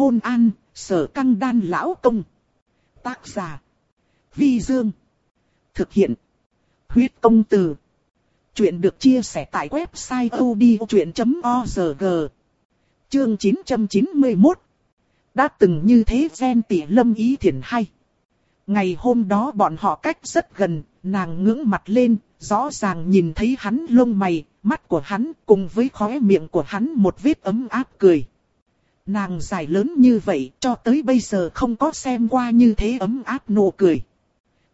Hôn an, sở căng đan lão công. Tác giả. Vi Dương. Thực hiện. Huyết công từ. Chuyện được chia sẻ tại website odchuyện.org. Chương 991. Đã từng như thế gen tỷ lâm ý thiện hay. Ngày hôm đó bọn họ cách rất gần, nàng ngưỡng mặt lên, rõ ràng nhìn thấy hắn lông mày, mắt của hắn cùng với khóe miệng của hắn một vết ấm áp cười. Nàng dài lớn như vậy cho tới bây giờ không có xem qua như thế ấm áp nụ cười.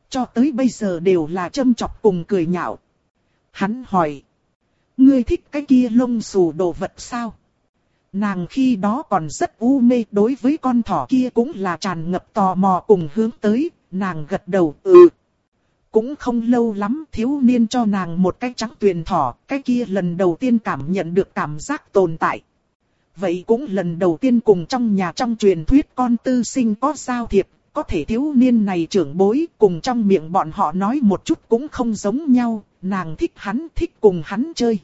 Cho tới bây giờ đều là châm chọc cùng cười nhạo. Hắn hỏi. Ngươi thích cái kia lông xù đồ vật sao? Nàng khi đó còn rất u mê đối với con thỏ kia cũng là tràn ngập tò mò cùng hướng tới, nàng gật đầu ừ. Cũng không lâu lắm thiếu niên cho nàng một cái trắng tuyền thỏ, cái kia lần đầu tiên cảm nhận được cảm giác tồn tại. Vậy cũng lần đầu tiên cùng trong nhà trong truyền thuyết con tư sinh có giao thiệp, có thể thiếu niên này trưởng bối cùng trong miệng bọn họ nói một chút cũng không giống nhau, nàng thích hắn thích cùng hắn chơi.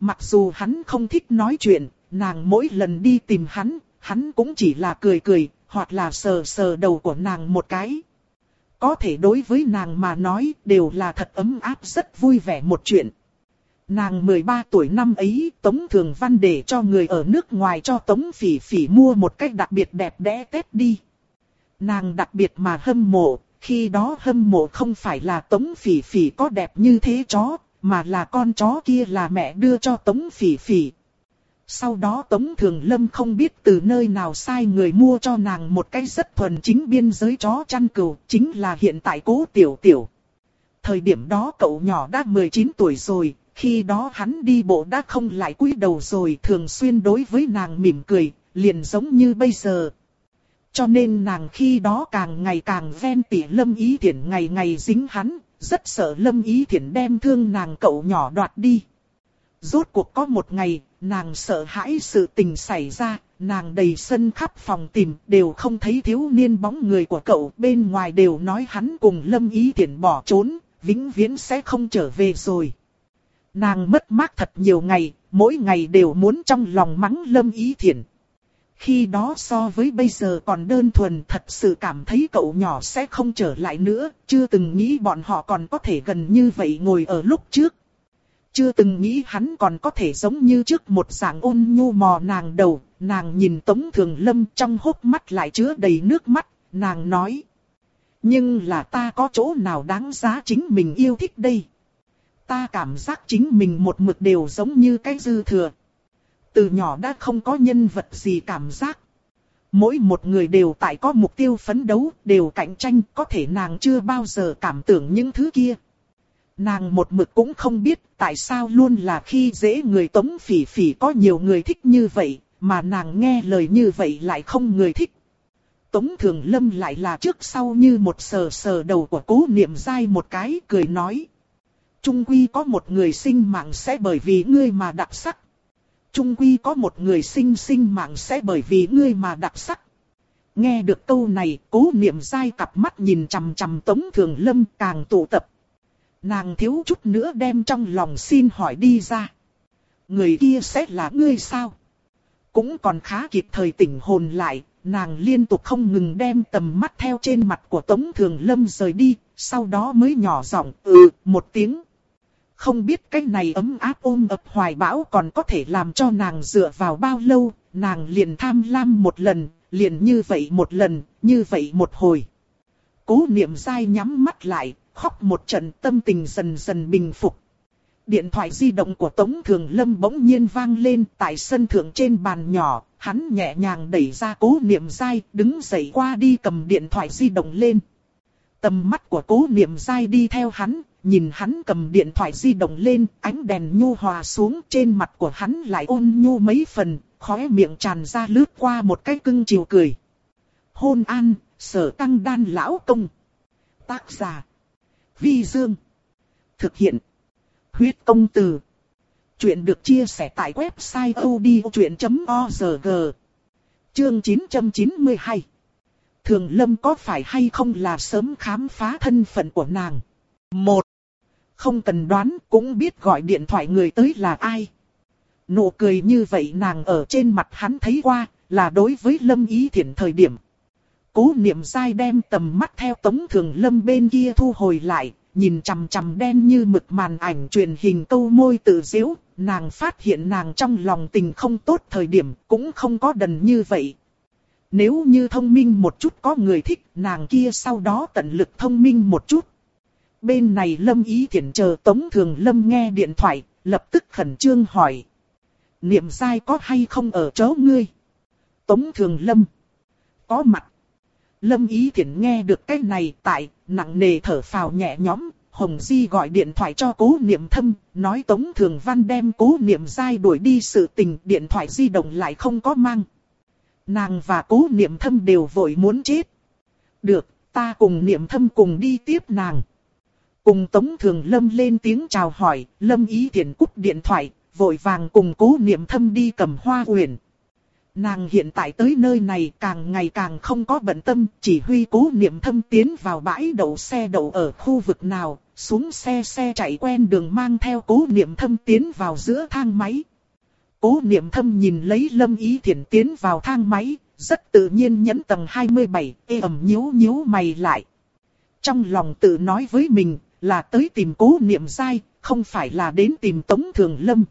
Mặc dù hắn không thích nói chuyện, nàng mỗi lần đi tìm hắn, hắn cũng chỉ là cười cười, hoặc là sờ sờ đầu của nàng một cái. Có thể đối với nàng mà nói đều là thật ấm áp rất vui vẻ một chuyện. Nàng 13 tuổi năm ấy, Tống Thường Văn để cho người ở nước ngoài cho Tống Phỉ Phỉ mua một cách đặc biệt đẹp đẽ Tết đi. Nàng đặc biệt mà hâm mộ, khi đó hâm mộ không phải là Tống Phỉ Phỉ có đẹp như thế chó, mà là con chó kia là mẹ đưa cho Tống Phỉ Phỉ. Sau đó Tống Thường Lâm không biết từ nơi nào sai người mua cho nàng một cái rất thuần chính biên giới chó chăn cừu, chính là hiện tại cố tiểu tiểu. Thời điểm đó cậu nhỏ đã 19 tuổi rồi, khi đó hắn đi bộ đã không lại cúi đầu rồi thường xuyên đối với nàng mỉm cười, liền giống như bây giờ. Cho nên nàng khi đó càng ngày càng ven tỉ lâm ý thiện ngày ngày dính hắn, rất sợ lâm ý thiện đem thương nàng cậu nhỏ đoạt đi. Rốt cuộc có một ngày, nàng sợ hãi sự tình xảy ra, nàng đầy sân khắp phòng tìm, đều không thấy thiếu niên bóng người của cậu, bên ngoài đều nói hắn cùng Lâm Ý Thiển bỏ trốn, vĩnh viễn sẽ không trở về rồi. Nàng mất mát thật nhiều ngày, mỗi ngày đều muốn trong lòng mắng Lâm Ý Thiển. Khi đó so với bây giờ còn đơn thuần thật sự cảm thấy cậu nhỏ sẽ không trở lại nữa, chưa từng nghĩ bọn họ còn có thể gần như vậy ngồi ở lúc trước. Chưa từng nghĩ hắn còn có thể giống như trước một dạng ôn nhu mò nàng đầu, nàng nhìn Tống Thường Lâm trong hốc mắt lại chứa đầy nước mắt, nàng nói. Nhưng là ta có chỗ nào đáng giá chính mình yêu thích đây? Ta cảm giác chính mình một mực đều giống như cái dư thừa. Từ nhỏ đã không có nhân vật gì cảm giác. Mỗi một người đều tại có mục tiêu phấn đấu, đều cạnh tranh, có thể nàng chưa bao giờ cảm tưởng những thứ kia. Nàng một mực cũng không biết tại sao luôn là khi dễ người tống phỉ phỉ có nhiều người thích như vậy, mà nàng nghe lời như vậy lại không người thích. Tống Thường Lâm lại là trước sau như một sờ sờ đầu của cố niệm dai một cái cười nói. Trung Quy có một người sinh mạng sẽ bởi vì ngươi mà đặc sắc. Trung Quy có một người sinh sinh mạng sẽ bởi vì ngươi mà đặc sắc. Nghe được câu này, cố niệm dai cặp mắt nhìn chằm chằm Tống Thường Lâm càng tụ tập. Nàng thiếu chút nữa đem trong lòng xin hỏi đi ra. Người kia sẽ là ngươi sao? Cũng còn khá kịp thời tỉnh hồn lại, nàng liên tục không ngừng đem tầm mắt theo trên mặt của Tống Thường Lâm rời đi, sau đó mới nhỏ giọng ừ một tiếng. Không biết cái này ấm áp ôm ập hoài bão còn có thể làm cho nàng dựa vào bao lâu, nàng liền tham lam một lần, liền như vậy một lần, như vậy một hồi. Cố niệm dai nhắm mắt lại, khóc một trận tâm tình dần dần bình phục. Điện thoại di động của Tống Thường Lâm bỗng nhiên vang lên tại sân thượng trên bàn nhỏ, hắn nhẹ nhàng đẩy ra cố niệm dai, đứng dậy qua đi cầm điện thoại di động lên. Tầm mắt của cố niệm dai đi theo hắn, nhìn hắn cầm điện thoại di động lên, ánh đèn nhu hòa xuống trên mặt của hắn lại ôn nhu mấy phần, khóe miệng tràn ra lướt qua một cái cưng chiều cười. Hôn an, sở tăng đan lão công. Tác giả Vi Dương. Thực hiện. Huyết công từ. Chuyện được chia sẻ tại website odchuyện.org. Chương 992. Thường Lâm có phải hay không là sớm khám phá thân phận của nàng? Một. Không cần đoán cũng biết gọi điện thoại người tới là ai. Nụ cười như vậy nàng ở trên mặt hắn thấy qua, là đối với Lâm Ý Thiển thời điểm. Cố niệm dai đem tầm mắt theo Tống Thường Lâm bên kia thu hồi lại, nhìn chằm chằm đen như mực màn ảnh truyền hình câu môi tự diễu, nàng phát hiện nàng trong lòng tình không tốt thời điểm cũng không có đần như vậy. Nếu như thông minh một chút có người thích, nàng kia sau đó tận lực thông minh một chút. Bên này Lâm Ý Thiển chờ Tống Thường Lâm nghe điện thoại, lập tức khẩn trương hỏi. Niệm sai có hay không ở chỗ ngươi? Tống Thường Lâm. Có mặt. Lâm Ý Thiển nghe được cái này tại, nặng nề thở phào nhẹ nhõm, Hồng Di gọi điện thoại cho cố niệm thâm, nói Tống Thường Văn đem cố niệm dai đuổi đi sự tình, điện thoại di động lại không có mang. Nàng và cố niệm thâm đều vội muốn chết. Được, ta cùng niệm thâm cùng đi tiếp nàng. Cùng Tống Thường Lâm lên tiếng chào hỏi, Lâm Ý Thiển cúp điện thoại, vội vàng cùng cố niệm thâm đi cầm hoa huyền. Nàng hiện tại tới nơi này càng ngày càng không có bận tâm, chỉ huy cố niệm thâm tiến vào bãi đậu xe đậu ở khu vực nào, xuống xe xe chạy quen đường mang theo cố niệm thâm tiến vào giữa thang máy. Cố niệm thâm nhìn lấy lâm ý thiển tiến vào thang máy, rất tự nhiên nhấn tầng 27, ê ẩm nhíu nhíu mày lại. Trong lòng tự nói với mình, là tới tìm cố niệm dai, không phải là đến tìm Tống Thường Lâm.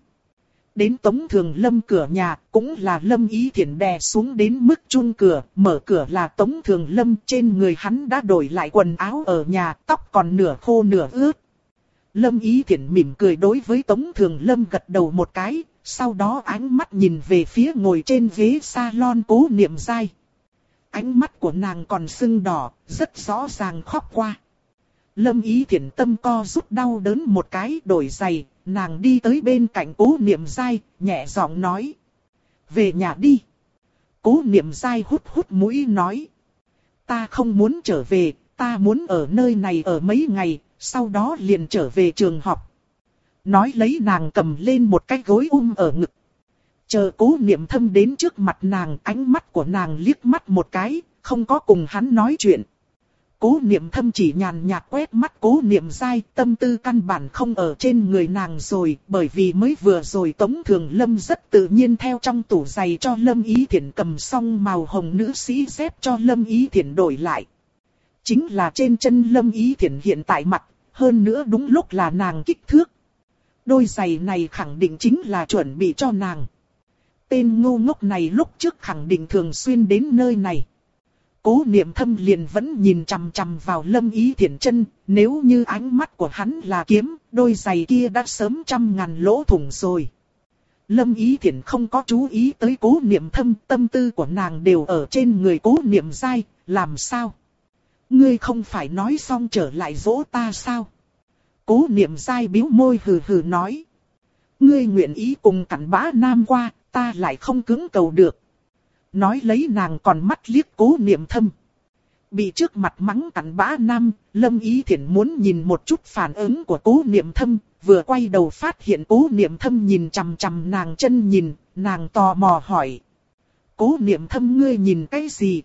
Đến Tống Thường Lâm cửa nhà, cũng là Lâm Ý Thiển đè xuống đến mức chun cửa, mở cửa là Tống Thường Lâm, trên người hắn đã đổi lại quần áo ở nhà, tóc còn nửa khô nửa ướt. Lâm Ý Thiển mỉm cười đối với Tống Thường Lâm gật đầu một cái, sau đó ánh mắt nhìn về phía ngồi trên ghế salon cố niệm dai. Ánh mắt của nàng còn sưng đỏ, rất rõ ràng khóc qua. Lâm ý thiện tâm co rút đau đớn một cái đổi giày, nàng đi tới bên cạnh cố niệm dai, nhẹ giọng nói. Về nhà đi. Cố niệm dai hút hút mũi nói. Ta không muốn trở về, ta muốn ở nơi này ở mấy ngày, sau đó liền trở về trường học. Nói lấy nàng cầm lên một cái gối um ở ngực. Chờ cố niệm thâm đến trước mặt nàng, ánh mắt của nàng liếc mắt một cái, không có cùng hắn nói chuyện. Cố niệm thâm chỉ nhàn nhạt quét mắt cố niệm dai, tâm tư căn bản không ở trên người nàng rồi, bởi vì mới vừa rồi Tống Thường Lâm rất tự nhiên theo trong tủ giày cho Lâm Ý Thiển cầm xong màu hồng nữ sĩ dép cho Lâm Ý Thiển đổi lại. Chính là trên chân Lâm Ý Thiển hiện tại mặt, hơn nữa đúng lúc là nàng kích thước. Đôi giày này khẳng định chính là chuẩn bị cho nàng. Tên ngu ngốc này lúc trước khẳng định thường xuyên đến nơi này. Cố niệm thâm liền vẫn nhìn chằm chằm vào lâm ý thiện chân, nếu như ánh mắt của hắn là kiếm, đôi giày kia đã sớm trăm ngàn lỗ thủng rồi. Lâm ý thiện không có chú ý tới cố niệm thâm, tâm tư của nàng đều ở trên người cố niệm dai, làm sao? Ngươi không phải nói xong trở lại dỗ ta sao? Cố niệm dai biếu môi hừ hừ nói. Ngươi nguyện ý cùng cặn bã nam qua, ta lại không cứng cầu được nói lấy nàng còn mắt liếc cố niệm thâm. Bị trước mặt mắng cắn bã nam, lâm ý thiện muốn nhìn một chút phản ứng của cố niệm thâm, vừa quay đầu phát hiện cố niệm thâm nhìn chằm chằm nàng chân nhìn, nàng tò mò hỏi. Cố niệm thâm ngươi nhìn cái gì?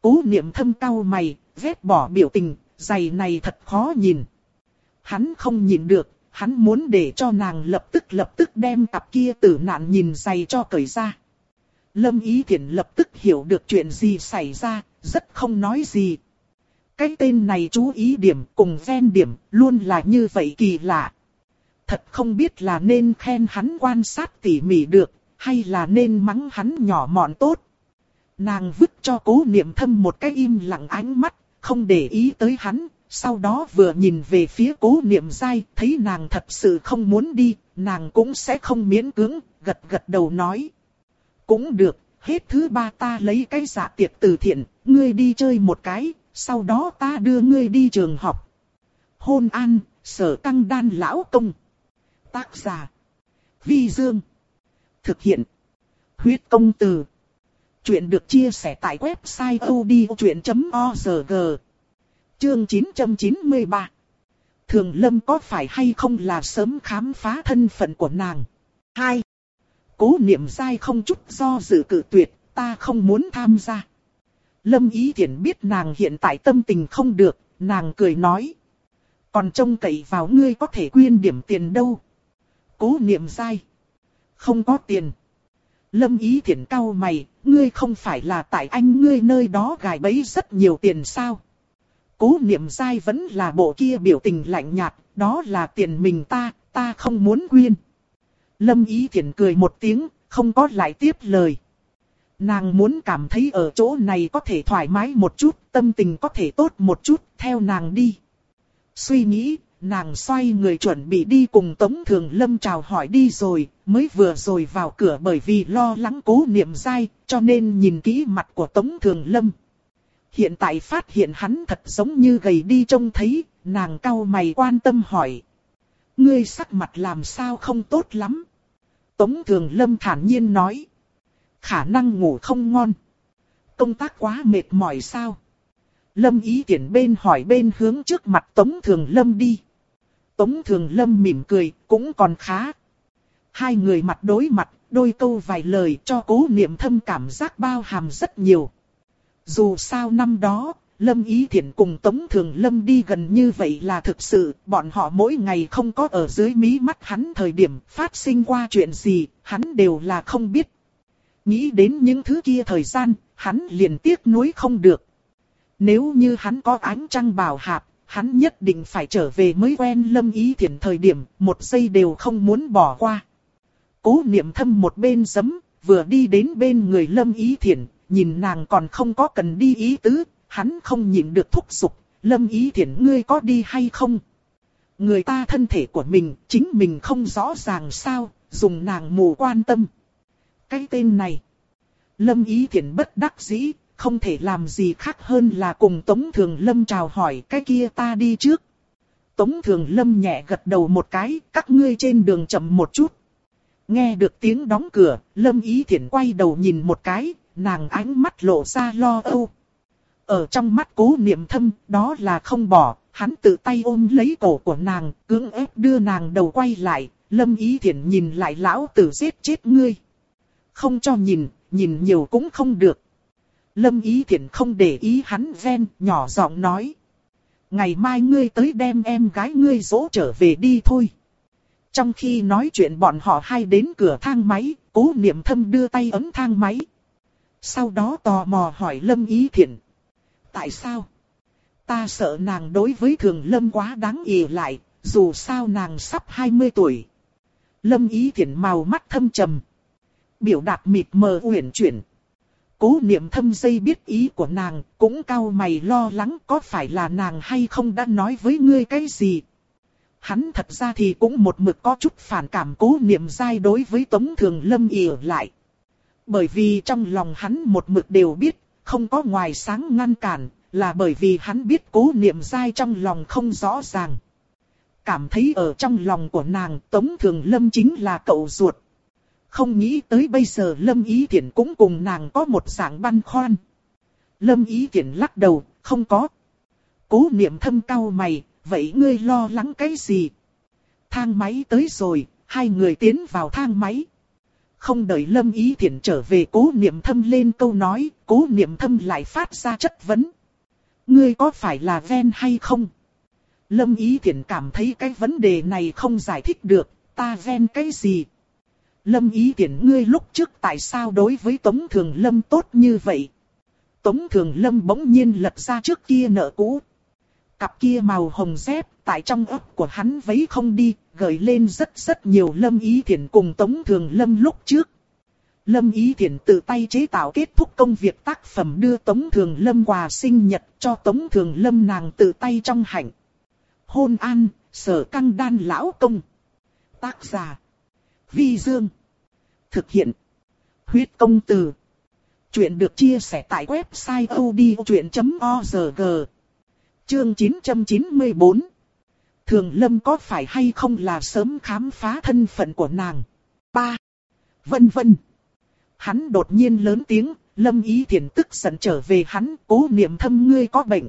Cố niệm thâm cau mày, ghét bỏ biểu tình, giày này thật khó nhìn. Hắn không nhìn được, hắn muốn để cho nàng lập tức lập tức đem cặp kia tử nạn nhìn giày cho cởi ra. Lâm Ý Thiển lập tức hiểu được chuyện gì xảy ra, rất không nói gì. Cái tên này chú ý điểm cùng ven điểm luôn là như vậy kỳ lạ. Thật không biết là nên khen hắn quan sát tỉ mỉ được, hay là nên mắng hắn nhỏ mọn tốt. Nàng vứt cho cố niệm thâm một cái im lặng ánh mắt, không để ý tới hắn, sau đó vừa nhìn về phía cố niệm dai, thấy nàng thật sự không muốn đi, nàng cũng sẽ không miễn cưỡng, gật gật đầu nói. Cũng được, hết thứ ba ta lấy cái dạ tiệc từ thiện, ngươi đi chơi một cái, sau đó ta đưa ngươi đi trường học. Hôn an, sở căng đan lão công. Tác giả. Vi Dương. Thực hiện. Huyết công từ. Chuyện được chia sẻ tại website odchuyện.org. Chương 993. Thường Lâm có phải hay không là sớm khám phá thân phận của nàng? 2. Cố niệm dai không chút do dự cự tuyệt, ta không muốn tham gia. Lâm Ý Thiển biết nàng hiện tại tâm tình không được, nàng cười nói. Còn trông cậy vào ngươi có thể quyên điểm tiền đâu. Cố niệm dai. Không có tiền. Lâm Ý Thiển cau mày, ngươi không phải là tại anh ngươi nơi đó gài bẫy rất nhiều tiền sao? Cố niệm dai vẫn là bộ kia biểu tình lạnh nhạt, đó là tiền mình ta, ta không muốn quyên. Lâm Ý Thiển cười một tiếng, không có lại tiếp lời. Nàng muốn cảm thấy ở chỗ này có thể thoải mái một chút, tâm tình có thể tốt một chút, theo nàng đi. Suy nghĩ, nàng xoay người chuẩn bị đi cùng Tống Thường Lâm chào hỏi đi rồi, mới vừa rồi vào cửa bởi vì lo lắng cố niệm dai, cho nên nhìn kỹ mặt của Tống Thường Lâm. Hiện tại phát hiện hắn thật giống như gầy đi trông thấy, nàng cau mày quan tâm hỏi. Ngươi sắc mặt làm sao không tốt lắm. Tống Thường Lâm thản nhiên nói. Khả năng ngủ không ngon. Công tác quá mệt mỏi sao? Lâm ý tiện bên hỏi bên hướng trước mặt Tống Thường Lâm đi. Tống Thường Lâm mỉm cười, cũng còn khá. Hai người mặt đối mặt, đôi câu vài lời cho cố niệm thâm cảm giác bao hàm rất nhiều. Dù sao năm đó, Lâm Ý Thiển cùng Tống Thường Lâm đi gần như vậy là thực sự, bọn họ mỗi ngày không có ở dưới mí mắt hắn thời điểm phát sinh qua chuyện gì, hắn đều là không biết. Nghĩ đến những thứ kia thời gian, hắn liền tiếc nuối không được. Nếu như hắn có ánh trăng bảo hạp, hắn nhất định phải trở về mới quen Lâm Ý Thiển thời điểm, một giây đều không muốn bỏ qua. Cố niệm thâm một bên giấm, vừa đi đến bên người Lâm Ý Thiển, nhìn nàng còn không có cần đi ý tứ, hắn không nhịn được thúc giục, Lâm Ý Thiển ngươi có đi hay không? Người ta thân thể của mình, chính mình không rõ ràng sao, dùng nàng mù quan tâm. Cái tên này, Lâm Ý Thiển bất đắc dĩ, không thể làm gì khác hơn là cùng Tống Thường Lâm chào hỏi cái kia ta đi trước. Tống Thường Lâm nhẹ gật đầu một cái, các ngươi trên đường chậm một chút. Nghe được tiếng đóng cửa, Lâm Ý Thiển quay đầu nhìn một cái, nàng ánh mắt lộ ra lo âu. Ở trong mắt cố niệm thâm, đó là không bỏ, hắn tự tay ôm lấy cổ của nàng, cưỡng ép đưa nàng đầu quay lại, Lâm Ý Thiển nhìn lại lão tử giết chết ngươi. Không cho nhìn, nhìn nhiều cũng không được. Lâm Ý Thiển không để ý hắn ven, nhỏ giọng nói. Ngày mai ngươi tới đem em gái ngươi dỗ trở về đi thôi. Trong khi nói chuyện bọn họ hai đến cửa thang máy, cố niệm thâm đưa tay ấm thang máy. Sau đó tò mò hỏi Lâm Ý Thiển. Tại sao? Ta sợ nàng đối với thường Lâm quá đáng ỉ lại, dù sao nàng sắp 20 tuổi. Lâm Ý thiện màu mắt thâm trầm. Biểu đạt mịt mờ uyển chuyển. Cố niệm thâm dây biết ý của nàng, cũng cao mày lo lắng có phải là nàng hay không đã nói với ngươi cái gì. Hắn thật ra thì cũng một mực có chút phản cảm cố niệm dai đối với Tống Thường Lâm ỉ lại. Bởi vì trong lòng hắn một mực đều biết, không có ngoài sáng ngăn cản, là bởi vì hắn biết cố niệm dai trong lòng không rõ ràng. Cảm thấy ở trong lòng của nàng Tống Thường Lâm chính là cậu ruột. Không nghĩ tới bây giờ Lâm Ý Thiển cũng cùng nàng có một dạng băn khoăn. Lâm Ý Thiển lắc đầu, không có. Cố niệm thâm cao mày, vậy ngươi lo lắng cái gì? Thang máy tới rồi, hai người tiến vào thang máy. Không đợi Lâm Ý Thiển trở về cố niệm thâm lên câu nói, cố niệm thâm lại phát ra chất vấn. Ngươi có phải là ven hay không? Lâm Ý Thiển cảm thấy cái vấn đề này không giải thích được, ta ven cái gì? Lâm Ý Thiển ngươi lúc trước tại sao đối với Tống Thường Lâm tốt như vậy? Tống Thường Lâm bỗng nhiên lật ra trước kia nợ cũ. Cặp kia màu hồng dép, tại trong ấp của hắn vấy không đi, gợi lên rất rất nhiều Lâm Ý Thiển cùng Tống Thường Lâm lúc trước. Lâm Ý Thiển tự tay chế tạo kết thúc công việc tác phẩm đưa Tống Thường Lâm quà sinh nhật cho Tống Thường Lâm nàng tự tay trong hạnh. Hôn an, sở căng đan lão công. Tác giả. Vi Dương. Thực hiện. Huyết công từ. Chuyện được chia sẻ tại website odchuyện.org. Chương 994 Thường Lâm có phải hay không là sớm khám phá thân phận của nàng? Ba. Vân vân. Hắn đột nhiên lớn tiếng, Lâm Ý Thiển tức giận trở về hắn, cố niệm thâm ngươi có bệnh.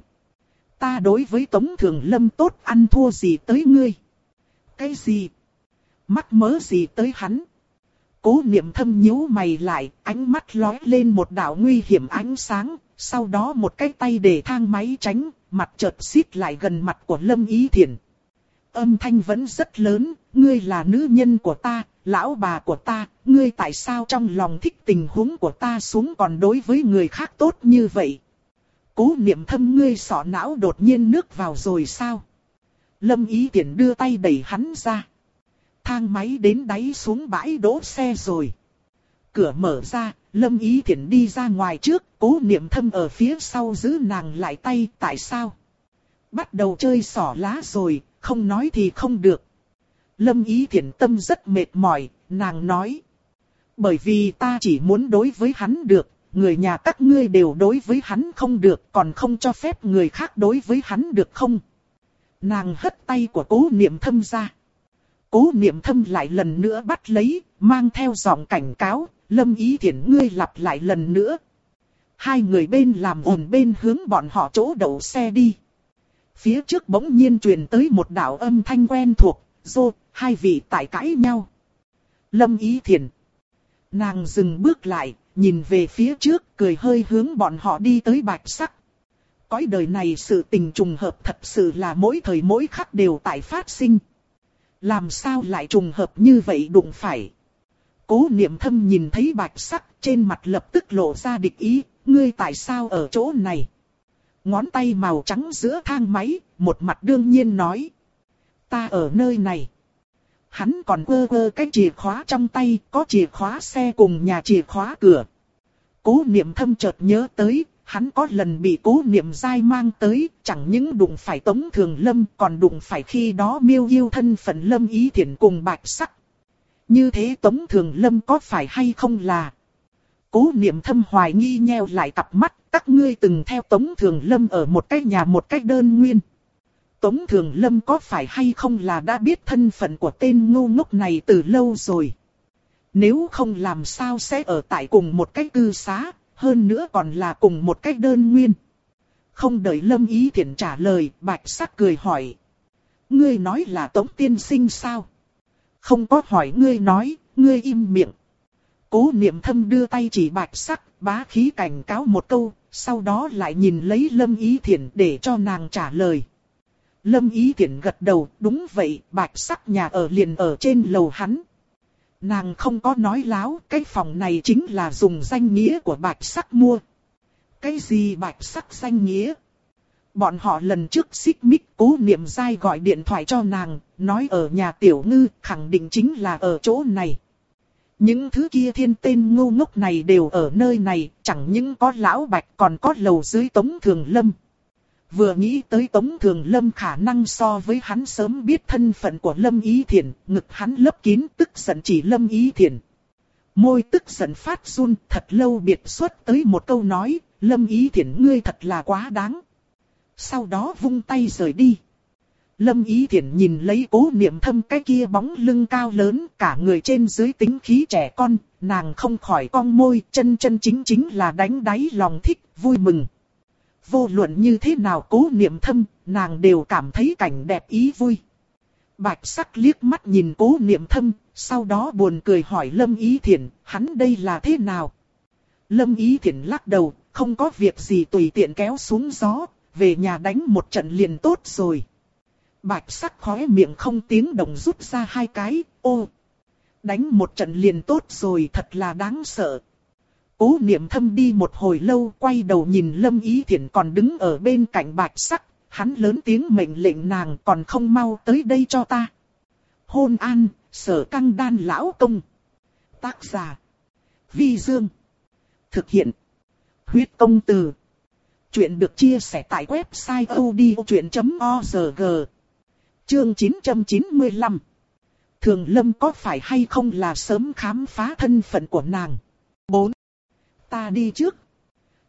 Ta đối với Tống Thường Lâm tốt ăn thua gì tới ngươi? Cái gì? Mắc mớ gì tới hắn? Cố niệm thâm nhíu mày lại, ánh mắt lóe lên một đạo nguy hiểm ánh sáng, sau đó một cái tay để thang máy tránh, mặt chợt xít lại gần mặt của Lâm Ý Thiển. âm thanh vẫn rất lớn, ngươi là nữ nhân của ta, lão bà của ta, ngươi tại sao trong lòng thích tình huống của ta xuống còn đối với người khác tốt như vậy? Cố niệm thâm ngươi sọ não đột nhiên nước vào rồi sao? Lâm ý tiện đưa tay đẩy hắn ra. Thang máy đến đáy xuống bãi đỗ xe rồi. Cửa mở ra, Lâm ý Thiển đi ra ngoài trước, cố niệm thâm ở phía sau giữ nàng lại tay, tại sao? Bắt đầu chơi sỏ lá rồi, không nói thì không được. Lâm ý Thiển tâm rất mệt mỏi, nàng nói. Bởi vì ta chỉ muốn đối với hắn được, người nhà các ngươi đều đối với hắn không được, còn không cho phép người khác đối với hắn được không? Nàng hất tay của cố niệm thâm ra. Cố niệm thâm lại lần nữa bắt lấy, mang theo giọng cảnh cáo, lâm ý thiện ngươi lặp lại lần nữa. Hai người bên làm ồn bên hướng bọn họ chỗ đậu xe đi. Phía trước bỗng nhiên truyền tới một đạo âm thanh quen thuộc, dô, hai vị tại cãi nhau. Lâm ý thiện. Nàng dừng bước lại, nhìn về phía trước, cười hơi hướng bọn họ đi tới bạch sắc. Cõi đời này sự tình trùng hợp thật sự là mỗi thời mỗi khắc đều tại phát sinh. Làm sao lại trùng hợp như vậy đụng phải. Cố niệm thâm nhìn thấy bạch sắc trên mặt lập tức lộ ra địch ý, ngươi tại sao ở chỗ này? Ngón tay màu trắng giữa thang máy, một mặt đương nhiên nói. Ta ở nơi này. Hắn còn quơ quơ cái chìa khóa trong tay, có chìa khóa xe cùng nhà chìa khóa cửa. Cố niệm thâm chợt nhớ tới, hắn có lần bị cố niệm dai mang tới, chẳng những đụng phải tống thường lâm, còn đụng phải khi đó miêu yêu thân phận lâm ý thiện cùng bạch sắc. Như thế tống thường lâm có phải hay không là? Cố niệm thâm hoài nghi nheo lại cặp mắt, các ngươi từng theo tống thường lâm ở một cái nhà một cái đơn nguyên. Tống Thường Lâm có phải hay không là đã biết thân phận của tên ngu ngốc này từ lâu rồi. Nếu không làm sao sẽ ở tại cùng một cái cư xá, hơn nữa còn là cùng một cách đơn nguyên. Không đợi Lâm Ý Thiển trả lời, Bạch Sắc cười hỏi. Ngươi nói là Tống Tiên Sinh sao? Không có hỏi ngươi nói, ngươi im miệng. Cố niệm thâm đưa tay chỉ Bạch Sắc, bá khí cảnh cáo một câu, sau đó lại nhìn lấy Lâm Ý Thiển để cho nàng trả lời. Lâm Ý Thiển gật đầu, đúng vậy, bạch sắc nhà ở liền ở trên lầu hắn. Nàng không có nói láo, cái phòng này chính là dùng danh nghĩa của bạch sắc mua. Cái gì bạch sắc danh nghĩa? Bọn họ lần trước xích mích cố niệm dai gọi điện thoại cho nàng, nói ở nhà tiểu ngư, khẳng định chính là ở chỗ này. Những thứ kia thiên tên ngu ngốc này đều ở nơi này, chẳng những có lão bạch còn có lầu dưới tống thường lâm. Vừa nghĩ tới Tống Thường Lâm khả năng so với hắn sớm biết thân phận của Lâm Ý thiền ngực hắn lấp kín tức giận chỉ Lâm Ý thiền Môi tức giận phát run thật lâu biệt xuất tới một câu nói, Lâm Ý thiền ngươi thật là quá đáng. Sau đó vung tay rời đi. Lâm Ý Thiển nhìn lấy cố niệm thâm cái kia bóng lưng cao lớn, cả người trên dưới tính khí trẻ con, nàng không khỏi cong môi, chân chân chính chính là đánh đáy lòng thích, vui mừng. Vô luận như thế nào cố niệm thâm, nàng đều cảm thấy cảnh đẹp ý vui. Bạch sắc liếc mắt nhìn cố niệm thâm, sau đó buồn cười hỏi Lâm Ý Thiển, hắn đây là thế nào? Lâm Ý Thiển lắc đầu, không có việc gì tùy tiện kéo xuống gió, về nhà đánh một trận liền tốt rồi. Bạch sắc khóe miệng không tiếng động rút ra hai cái, ô. Đánh một trận liền tốt rồi thật là đáng sợ. Cố niệm thâm đi một hồi lâu quay đầu nhìn Lâm Ý Thiển còn đứng ở bên cạnh bạch sắc, hắn lớn tiếng mệnh lệnh nàng còn không mau tới đây cho ta. Hôn an, sở căng đan lão công. Tác giả. Vi Dương. Thực hiện. Huyết công từ. Chuyện được chia sẻ tại website odchuyện.org. Chương 995. Thường Lâm có phải hay không là sớm khám phá thân phận của nàng? 4 ta đi trước.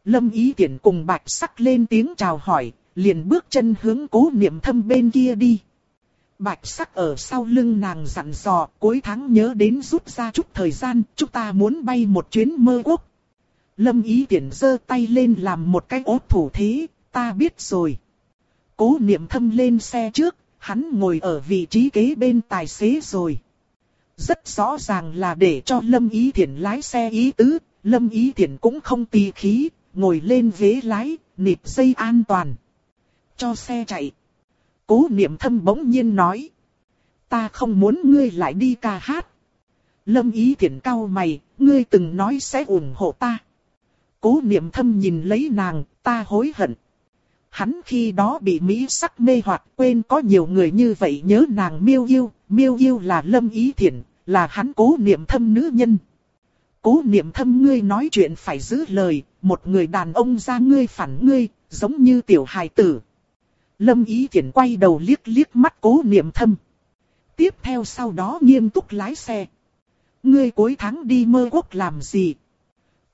Lâm ý tiện cùng bạch sắc lên tiếng chào hỏi, liền bước chân hướng cố niệm thâm bên kia đi. Bạch sắc ở sau lưng nàng dặn dò, cuối tháng nhớ đến rút ra chút thời gian, chúng ta muốn bay một chuyến mơ quốc. Lâm ý tiện giơ tay lên làm một cái ốt thủ thế, ta biết rồi. Cố niệm thâm lên xe trước, hắn ngồi ở vị trí kế bên tài xế rồi. Rất rõ ràng là để cho Lâm Ý Thiển lái xe ý tứ, Lâm Ý Thiển cũng không tì khí, ngồi lên ghế lái, nịp dây an toàn. Cho xe chạy. Cố niệm thâm bỗng nhiên nói. Ta không muốn ngươi lại đi ca hát. Lâm ý thiện cao mày, ngươi từng nói sẽ ủng hộ ta. Cố niệm thâm nhìn lấy nàng, ta hối hận. Hắn khi đó bị Mỹ sắc mê hoặc quên có nhiều người như vậy nhớ nàng miêu yêu, miêu yêu là lâm ý thiện, là hắn cố niệm thâm nữ nhân. Cố niệm thâm ngươi nói chuyện phải giữ lời, một người đàn ông ra ngươi phản ngươi, giống như tiểu hài tử. Lâm ý thiện quay đầu liếc liếc mắt cố niệm thâm. Tiếp theo sau đó nghiêm túc lái xe. Ngươi cuối tháng đi mơ quốc làm gì?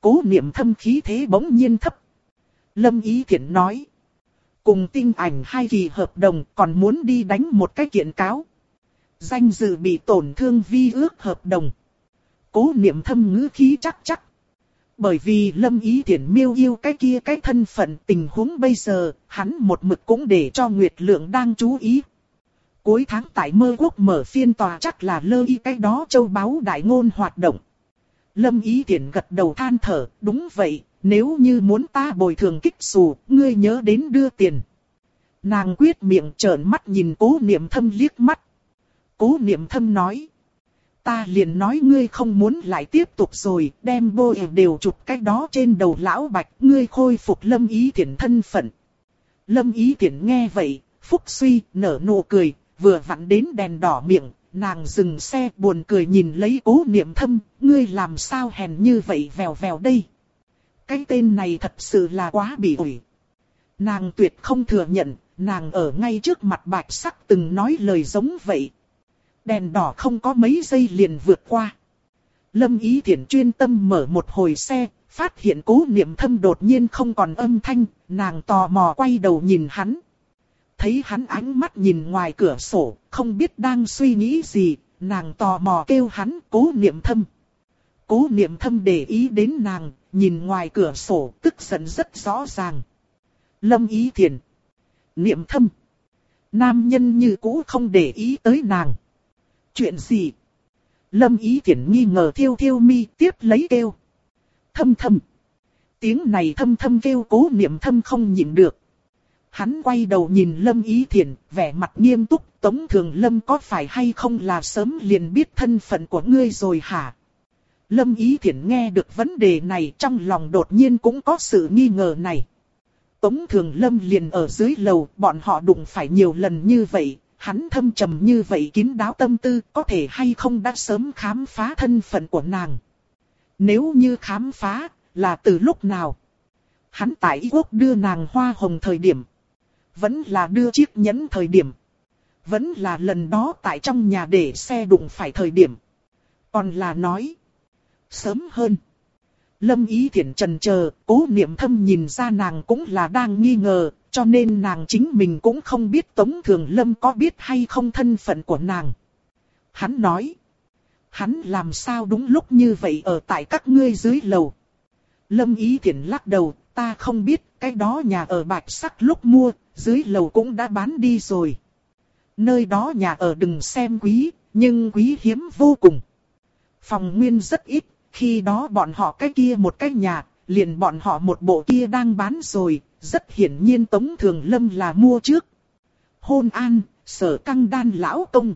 Cố niệm thâm khí thế bỗng nhiên thấp. Lâm ý thiện nói. Cùng tinh ảnh hai kỳ hợp đồng còn muốn đi đánh một cái kiện cáo. Danh dự bị tổn thương vi ước hợp đồng. Cố niệm thâm ngữ khí chắc chắc. Bởi vì lâm ý thiện miêu yêu cái kia cái thân phận tình huống bây giờ, hắn một mực cũng để cho Nguyệt Lượng đang chú ý. Cuối tháng tại mơ quốc mở phiên tòa chắc là lơ y cái đó châu báu đại ngôn hoạt động. Lâm ý thiện gật đầu than thở, đúng vậy, nếu như muốn ta bồi thường kích xù, ngươi nhớ đến đưa tiền. Nàng quyết miệng trợn mắt nhìn cố niệm thâm liếc mắt. Cố niệm thâm nói. Ta liền nói ngươi không muốn lại tiếp tục rồi, đem bôi đều chụp cái đó trên đầu lão bạch, ngươi khôi phục lâm ý thiện thân phận. Lâm ý thiện nghe vậy, phúc suy, nở nụ cười, vừa vặn đến đèn đỏ miệng, nàng dừng xe buồn cười nhìn lấy cố niệm thâm, ngươi làm sao hèn như vậy vèo vèo đây. Cái tên này thật sự là quá bị ủi. Nàng tuyệt không thừa nhận, nàng ở ngay trước mặt bạch sắc từng nói lời giống vậy. Đèn đỏ không có mấy giây liền vượt qua. Lâm Ý Thiển chuyên tâm mở một hồi xe, phát hiện cố niệm thâm đột nhiên không còn âm thanh, nàng tò mò quay đầu nhìn hắn. Thấy hắn ánh mắt nhìn ngoài cửa sổ, không biết đang suy nghĩ gì, nàng tò mò kêu hắn cố niệm thâm. Cố niệm thâm để ý đến nàng, nhìn ngoài cửa sổ tức giận rất rõ ràng. Lâm Ý Thiển. Niệm thâm. Nam nhân như cũ không để ý tới nàng. Chuyện gì? Lâm ý tiện nghi ngờ thiêu thiêu mi tiếp lấy kêu. Thâm thâm. Tiếng này thâm thâm kêu cố niệm thâm không nhịn được. Hắn quay đầu nhìn Lâm Ý Thiển, vẻ mặt nghiêm túc, Tống Thường Lâm có phải hay không là sớm liền biết thân phận của ngươi rồi hả? Lâm Ý Thiển nghe được vấn đề này trong lòng đột nhiên cũng có sự nghi ngờ này. Tống Thường Lâm liền ở dưới lầu, bọn họ đụng phải nhiều lần như vậy, hắn thâm trầm như vậy kín đáo tâm tư có thể hay không đã sớm khám phá thân phận của nàng. Nếu như khám phá, là từ lúc nào? Hắn tại Ý Quốc đưa nàng hoa hồng thời điểm. Vẫn là đưa chiếc nhẫn thời điểm. Vẫn là lần đó tại trong nhà để xe đụng phải thời điểm. Còn là nói. Sớm hơn. Lâm ý thiện trần chờ, cố niệm thâm nhìn ra nàng cũng là đang nghi ngờ, cho nên nàng chính mình cũng không biết Tống Thường Lâm có biết hay không thân phận của nàng. Hắn nói. Hắn làm sao đúng lúc như vậy ở tại các ngươi dưới lầu. Lâm Ý Thiển lắc đầu, ta không biết, cái đó nhà ở bạch sắc lúc mua, dưới lầu cũng đã bán đi rồi. Nơi đó nhà ở đừng xem quý, nhưng quý hiếm vô cùng. Phòng nguyên rất ít, khi đó bọn họ cái kia một cái nhà, liền bọn họ một bộ kia đang bán rồi, rất hiển nhiên Tống Thường Lâm là mua trước. Hôn an, sở căng đan lão công.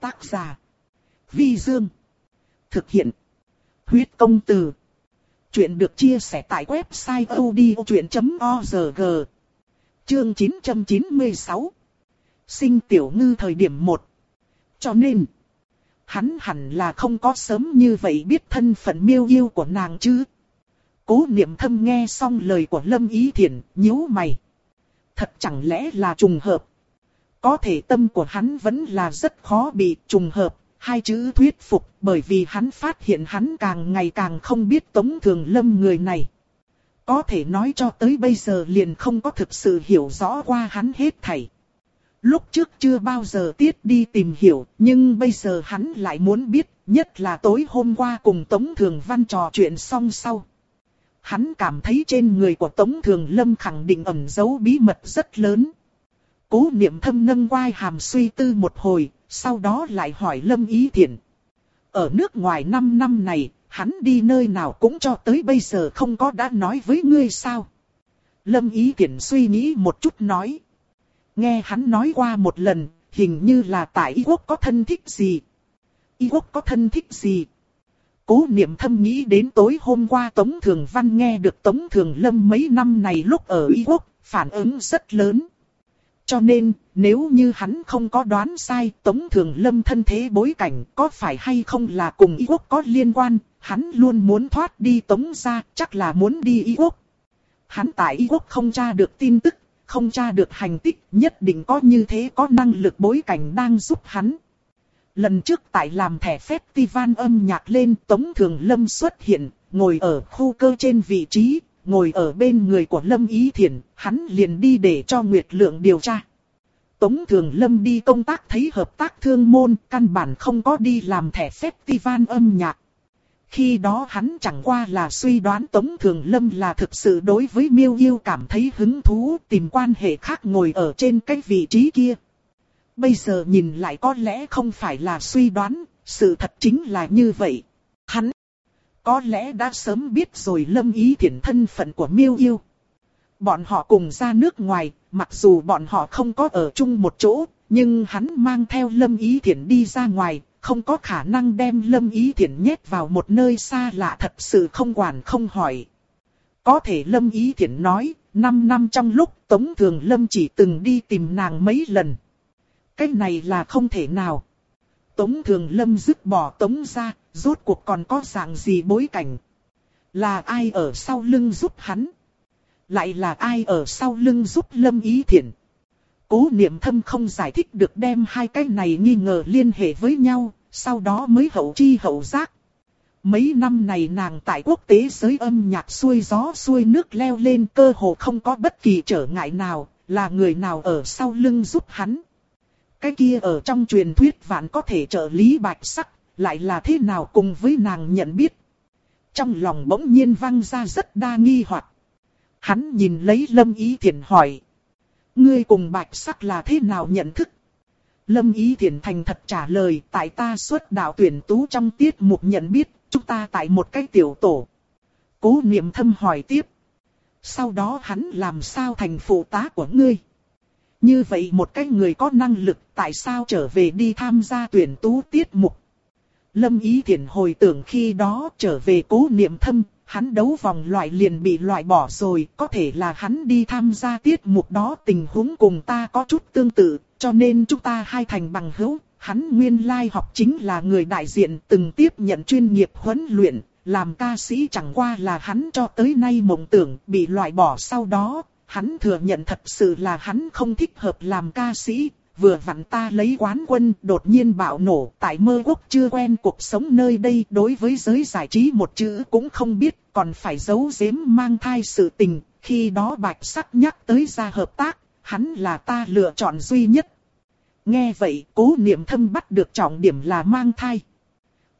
Tác giả. Vi Dương. Thực hiện. Huyết công từ. Chuyện được chia sẻ tại website odchuyện.org. Chương 996. Sinh tiểu ngư thời điểm 1. Cho nên. Hắn hẳn là không có sớm như vậy biết thân phận miêu yêu của nàng chứ. Cố niệm thâm nghe xong lời của Lâm Ý Thiển, nhíu mày. Thật chẳng lẽ là trùng hợp. Có thể tâm của hắn vẫn là rất khó bị trùng hợp, hai chữ thuyết phục bởi vì hắn phát hiện hắn càng ngày càng không biết Tống Thường Lâm người này. Có thể nói cho tới bây giờ liền không có thực sự hiểu rõ qua hắn hết thảy. Lúc trước chưa bao giờ tiết đi tìm hiểu, nhưng bây giờ hắn lại muốn biết, nhất là tối hôm qua cùng Tống Thường Văn trò chuyện xong sau. Hắn cảm thấy trên người của Tống Thường Lâm khẳng định ẩn giấu bí mật rất lớn. Cố niệm thâm nâng quai hàm suy tư một hồi, sau đó lại hỏi Lâm Ý Thiện. Ở nước ngoài 5 năm này, hắn đi nơi nào cũng cho tới bây giờ không có đã nói với ngươi sao. Lâm Ý Thiện suy nghĩ một chút nói. Nghe hắn nói qua một lần, hình như là tại Y quốc có thân thích gì. Y quốc có thân thích gì? Cố niệm thâm nghĩ đến tối hôm qua Tống Thường Văn nghe được Tống Thường Lâm mấy năm này lúc ở Y quốc, phản ứng rất lớn. Cho nên, nếu như hắn không có đoán sai, Tống Thường Lâm thân thế bối cảnh có phải hay không là cùng Y quốc có liên quan, hắn luôn muốn thoát đi Tống ra, chắc là muốn đi Y quốc. Hắn tại Y quốc không tra được tin tức, không tra được hành tích, nhất định có như thế có năng lực bối cảnh đang giúp hắn. Lần trước tại làm thẻ festival âm nhạc lên Tống Thường Lâm xuất hiện, ngồi ở khu cơ trên vị trí, ngồi ở bên người của Lâm Ý Thiển, hắn liền đi để cho Nguyệt Lượng điều tra. Tống Thường Lâm đi công tác thấy hợp tác thương môn, căn bản không có đi làm thẻ festival âm nhạc. Khi đó hắn chẳng qua là suy đoán Tống Thường Lâm là thực sự đối với miêu yêu cảm thấy hứng thú tìm quan hệ khác ngồi ở trên cái vị trí kia. Bây giờ nhìn lại có lẽ không phải là suy đoán, sự thật chính là như vậy. Hắn có lẽ đã sớm biết rồi lâm ý thiện thân phận của miêu yêu. Bọn họ cùng ra nước ngoài, mặc dù bọn họ không có ở chung một chỗ, nhưng hắn mang theo lâm ý thiện đi ra ngoài, không có khả năng đem lâm ý thiện nhét vào một nơi xa lạ thật sự không quản không hỏi. Có thể lâm ý thiện nói, 5 năm trong lúc Tống Thường Lâm chỉ từng đi tìm nàng mấy lần. Cái này là không thể nào. Tống Thường Lâm dứt bỏ Tống ra, rốt cuộc còn có dạng gì bối cảnh. Là ai ở sau lưng giúp hắn? Lại là ai ở sau lưng giúp Lâm Ý Thiển? Cố niệm thâm không giải thích được đem hai cái này nghi ngờ liên hệ với nhau, sau đó mới hậu chi hậu giác. Mấy năm này nàng tại quốc tế giới âm nhạc xuôi gió xuôi nước leo lên cơ hồ không có bất kỳ trở ngại nào, là người nào ở sau lưng giúp hắn. Cái kia ở trong truyền thuyết vạn có thể trợ lý bạch sắc, lại là thế nào cùng với nàng nhận biết. Trong lòng bỗng nhiên văng ra rất đa nghi hoặc. Hắn nhìn lấy Lâm Ý Thiển hỏi. Ngươi cùng bạch sắc là thế nào nhận thức? Lâm Ý Thiển thành thật trả lời tại ta xuất đạo tuyển tú trong tiết mục nhận biết, chúng ta tại một cái tiểu tổ. Cố niệm thâm hỏi tiếp. Sau đó hắn làm sao thành phụ tá của ngươi? Như vậy một cái người có năng lực tại sao trở về đi tham gia tuyển tú tiết mục? Lâm Ý Thiển hồi tưởng khi đó trở về cố niệm thâm, hắn đấu vòng loại liền bị loại bỏ rồi, có thể là hắn đi tham gia tiết mục đó tình huống cùng ta có chút tương tự, cho nên chúng ta hai thành bằng hữu. Hắn nguyên lai học chính là người đại diện từng tiếp nhận chuyên nghiệp huấn luyện, làm ca sĩ chẳng qua là hắn cho tới nay mộng tưởng bị loại bỏ sau đó, hắn thừa nhận thật sự là hắn không thích hợp làm ca sĩ, vừa vặn ta lấy quán quân đột nhiên bạo nổ tại mơ quốc chưa quen cuộc sống nơi đây đối với giới giải trí một chữ cũng không biết còn phải giấu giếm mang thai sự tình, khi đó bạch sắc nhắc tới ra hợp tác, hắn là ta lựa chọn duy nhất. Nghe vậy cố niệm thâm bắt được trọng điểm là mang thai.